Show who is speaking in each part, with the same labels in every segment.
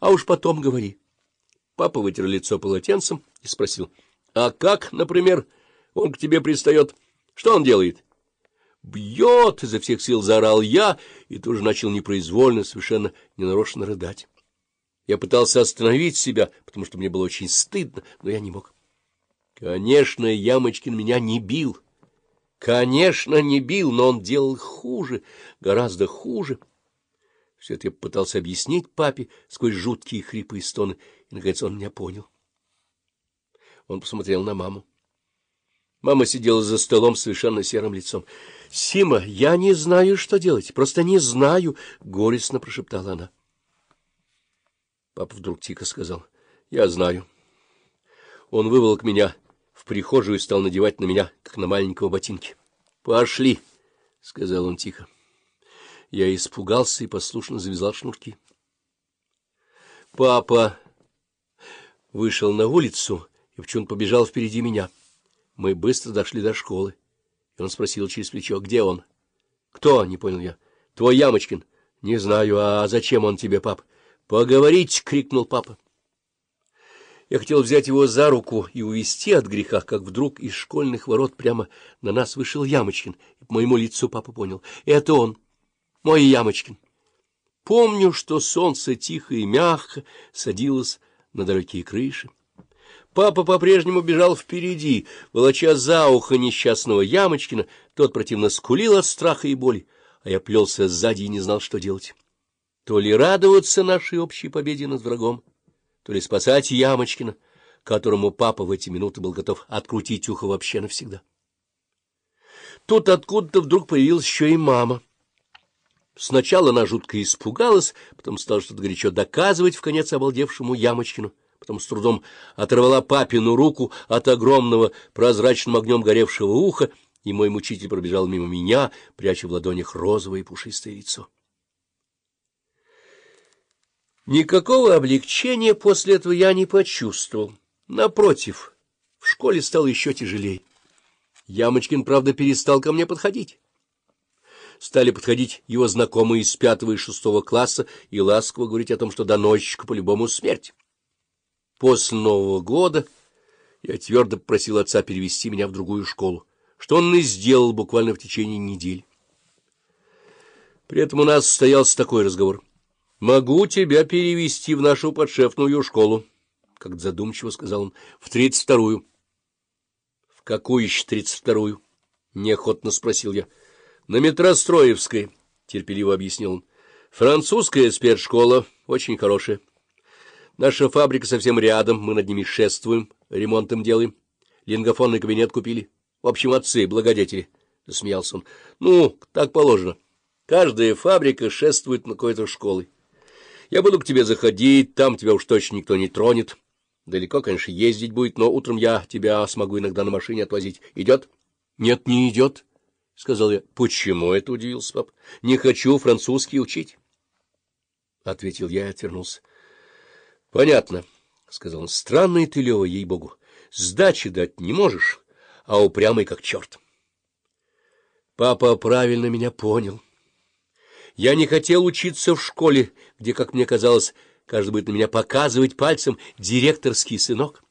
Speaker 1: а уж потом говори. Папа вытер лицо полотенцем и спросил, — А как, например, он к тебе пристает? Что он делает? — Бьет! — изо всех сил заорал я и тоже начал непроизвольно, совершенно ненарочно рыдать. Я пытался остановить себя, потому что мне было очень стыдно, но я не мог. Конечно, Ямочкин меня не бил. Конечно, не бил, но он делал хуже, гораздо хуже. Все это я пытался объяснить папе сквозь жуткие хрипы и стоны, и, наконец, он меня понял. Он посмотрел на маму. Мама сидела за столом с совершенно серым лицом. — Сима, я не знаю, что делать, просто не знаю, — горестно прошептала она. Папа вдруг тихо сказал. — Я знаю. Он выволок меня в прихожую и стал надевать на меня, как на маленького ботинки. — Пошли, — сказал он тихо. Я испугался и послушно завязал шнурки. Папа вышел на улицу и почему-то побежал впереди меня. Мы быстро дошли до школы. И он спросил через плечо, где он? — Кто? — не понял я. — Твой Ямочкин. — Не знаю. А зачем он тебе, пап? — Поговорить! — крикнул папа. Я хотел взять его за руку и увести от греха, как вдруг из школьных ворот прямо на нас вышел Ямочкин. По моему лицу папа понял — это он мой Ямочкин. Помню, что солнце тихо и мягко садилось на далекие крыши. Папа по-прежнему бежал впереди, волоча за ухо несчастного Ямочкина, тот противно скулил от страха и боли, а я плелся сзади и не знал, что делать. То ли радоваться нашей общей победе над врагом, то ли спасать Ямочкина, которому папа в эти минуты был готов открутить ухо вообще навсегда. Тут откуда-то вдруг появилась еще и мама. Сначала она жутко испугалась, потом стала что-то горячо доказывать в конец обалдевшему Ямочкину, потом с трудом оторвала папину руку от огромного прозрачным огнем горевшего уха, и мой мучитель пробежал мимо меня, пряча в ладонях розовое пушистое лицо. Никакого облегчения после этого я не почувствовал. Напротив, в школе стало еще тяжелее. Ямочкин, правда, перестал ко мне подходить стали подходить его знакомые из пятого и шестого класса и ласково говорить о том, что доносчику по-любому смерть. После Нового года я твердо попросил отца перевести меня в другую школу, что он и сделал буквально в течение недели. При этом у нас состоялся такой разговор. «Могу тебя перевести в нашу подшефную школу», — как задумчиво сказал он, — «в тридцать вторую». «В какую еще тридцать вторую?» — неохотно спросил я. На Метростроевской, — терпеливо объяснил он. — Французская спецшкола, очень хорошая. Наша фабрика совсем рядом, мы над ними шествуем, ремонтом делаем. Лингофонный кабинет купили. В общем, отцы, благодетели, — засмеялся он. — Ну, так положено. Каждая фабрика шествует на какой-то школой. Я буду к тебе заходить, там тебя уж точно никто не тронет. Далеко, конечно, ездить будет, но утром я тебя смогу иногда на машине отвозить. Идет? — Нет, не идет. —— сказал я. — Почему это? — удивился пап. — Не хочу французский учить. — ответил я и отвернулся. — Понятно, — сказал он. — Странный ты, Лева, ей-богу. Сдачи дать не можешь, а упрямый как черт. Папа правильно меня понял. Я не хотел учиться в школе, где, как мне казалось, каждый будет на меня показывать пальцем директорский сынок.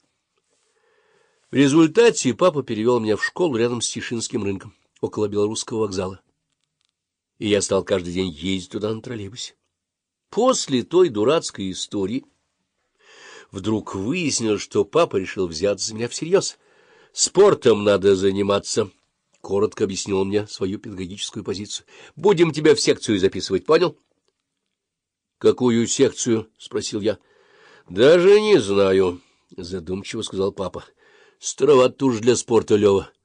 Speaker 1: В результате папа перевел меня в школу рядом с Тишинским рынком около Белорусского вокзала. И я стал каждый день ездить туда на троллейбусе. После той дурацкой истории вдруг выяснилось, что папа решил взяться за меня всерьез. Спортом надо заниматься, — коротко объяснил он мне свою педагогическую позицию. — Будем тебя в секцию записывать, понял? — Какую секцию? — спросил я. — Даже не знаю, — задумчиво сказал папа. — Староват уж для спорта, Лева. —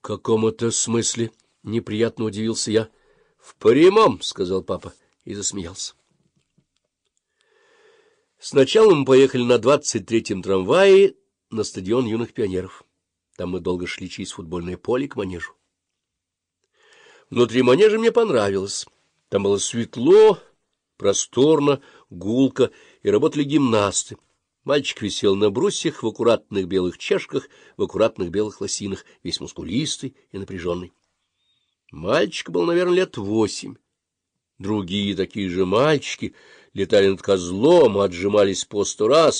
Speaker 1: В каком это смысле? — неприятно удивился я. — В прямом, — сказал папа и засмеялся. Сначала мы поехали на двадцать третьем трамвае на стадион юных пионеров. Там мы долго шли через футбольное поле к манежу. Внутри манежа мне понравилось. Там было светло, просторно, гулко, и работали гимнасты. Мальчик висел на брусьях в аккуратных белых чашках, в аккуратных белых лосинах, весь мускулистый и напряженный. Мальчик был, наверное, лет восемь. Другие такие же мальчики летали над козлом, отжимались по сто раз,